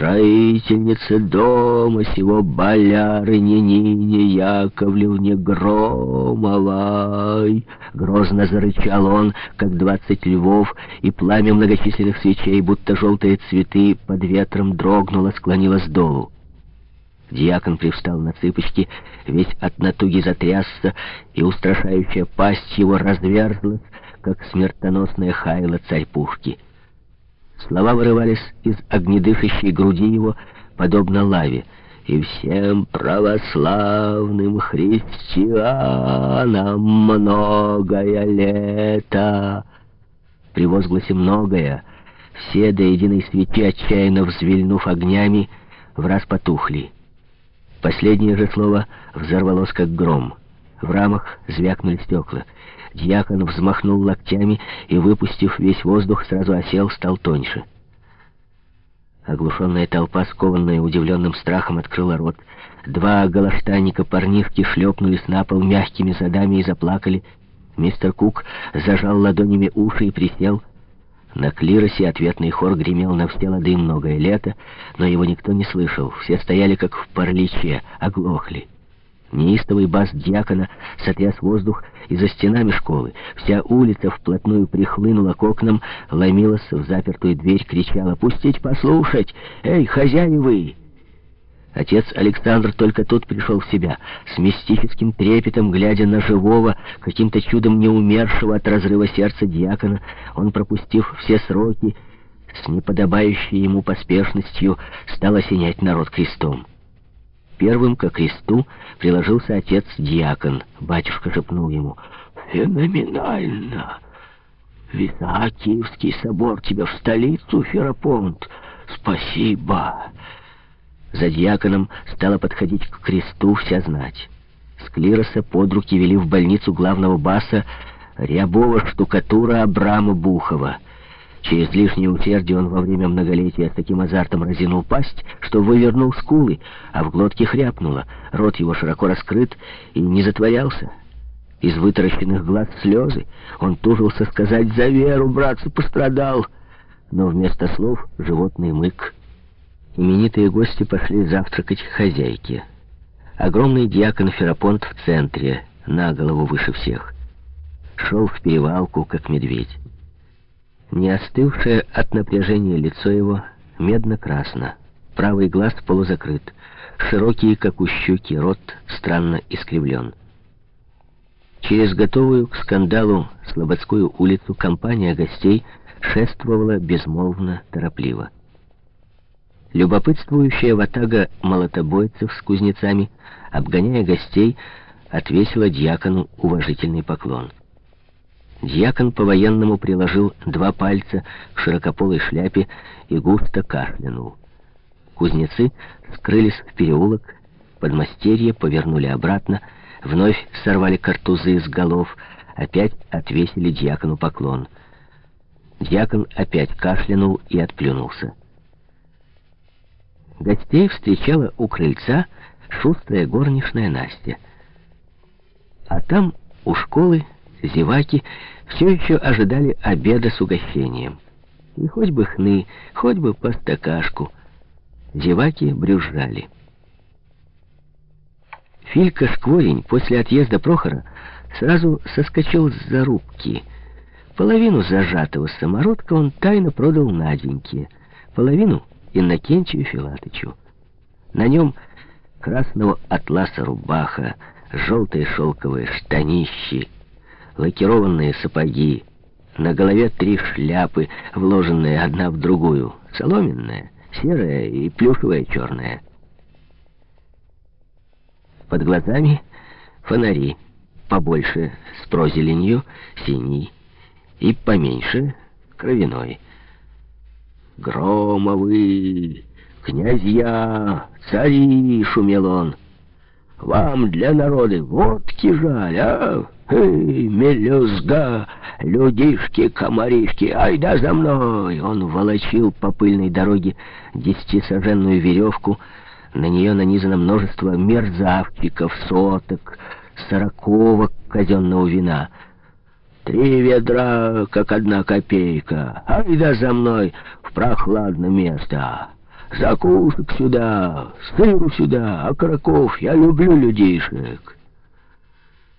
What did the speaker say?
строительнице дома сего болярыне Нине Яковлевне Громовой. Грозно зарычал он, как двадцать львов, и пламя многочисленных свечей, будто желтые цветы, под ветром дрогнуло, склонилось долу. Дьякон привстал на цыпочки, весь от натуги затрясся, и устрашающая пасть его разверзлась, как смертоносная хайла царь пушки. Слова вырывались из огнедышащей груди его, подобно лаве. «И всем православным христианам многое лето!» При возгласе «многое» все до единой свечи, отчаянно взвильнув огнями, в раз потухли. Последнее же слово взорвалось, как гром. В рамах звякнули стекла. Дьякон взмахнул локтями и, выпустив весь воздух, сразу осел, стал тоньше. Оглушенная толпа, скованная удивленным страхом, открыла рот. Два галаштанника-парнишки шлепнулись на пол мягкими задами и заплакали. Мистер Кук зажал ладонями уши и присел. На клиросе ответный хор гремел на все лады многое лето, но его никто не слышал. Все стояли как в параличе, оглохли. Неистовый бас дьякона сотряс воздух и за стенами школы. Вся улица вплотную прихлынула к окнам, ломилась в запертую дверь, кричала «Пустить послушать! Эй, хозяевы!» Отец Александр только тут пришел в себя, с мистическим трепетом, глядя на живого, каким-то чудом не умершего от разрыва сердца дьякона, он, пропустив все сроки, с неподобающей ему поспешностью, стал осенять народ крестом. Первым ко кресту приложился отец-диакон. Батюшка шепнул ему, «Феноменально! Виса Киевский собор тебя в столицу, Ферапонт! Спасибо!» За диаконом стала подходить к кресту вся знать. С клироса под руки вели в больницу главного баса рябого штукатура Абрама Бухова — Через лишнее усердие он во время многолетия с таким азартом разинул пасть, что вывернул скулы, а в глотке хряпнуло. Рот его широко раскрыт и не затворялся. Из вытаращенных глаз слезы. Он тужился сказать «За веру, братцы, пострадал!» Но вместо слов животный мык. Именитые гости пошли завтракать к хозяйке. Огромный диакон Ферапонт в центре, на голову выше всех. Шел в перевалку, как медведь. Не остывшее от напряжения лицо его медно-красно. Правый глаз полузакрыт. Широкий, как у щуки, рот странно искривлен. Через готовую к скандалу Слободскую улицу компания гостей шествовала безмолвно, торопливо. Любопытствующая ватага молотобойцев с кузнецами, обгоняя гостей, отвесила дьякону уважительный поклон. Дьякон по-военному приложил два пальца к широкополой шляпе и густо кашлянул. Кузнецы скрылись в переулок, подмастерье повернули обратно, вновь сорвали картузы с голов, опять отвесили дьякону поклон. Дьякон опять кашлянул и отплюнулся. Гостей встречала у крыльца шустрая горничная Настя. А там, у школы, зеваки все еще ожидали обеда с угощением. И хоть бы хны, хоть бы по стакашку. Зеваки брюзжали. Филька Шкворень после отъезда Прохора сразу соскочил с зарубки. Половину зажатого самородка он тайно продал Наденьке, половину — Иннокентию Филатычу. На нем красного атласа рубаха, желтые шелковые штанищи — лакированные сапоги, на голове три шляпы, вложенные одна в другую, соломенная, серая и плюшевая черная. Под глазами фонари, побольше с прозеленью, синий, и поменьше кровяной. «Громовы, князья, цари!» — шумел он. «Вам для народа водки жаль, а?» «Эй, мелюзга, людишки-комаришки, айда за мной!» Он волочил по пыльной дороге десятисоженную веревку. На нее нанизано множество мерзавчиков, соток, сороковок казенного вина. «Три ведра, как одна копейка. Айда за мной в прохладное место. Закусок сюда, сыру сюда, окороков, я люблю людишек.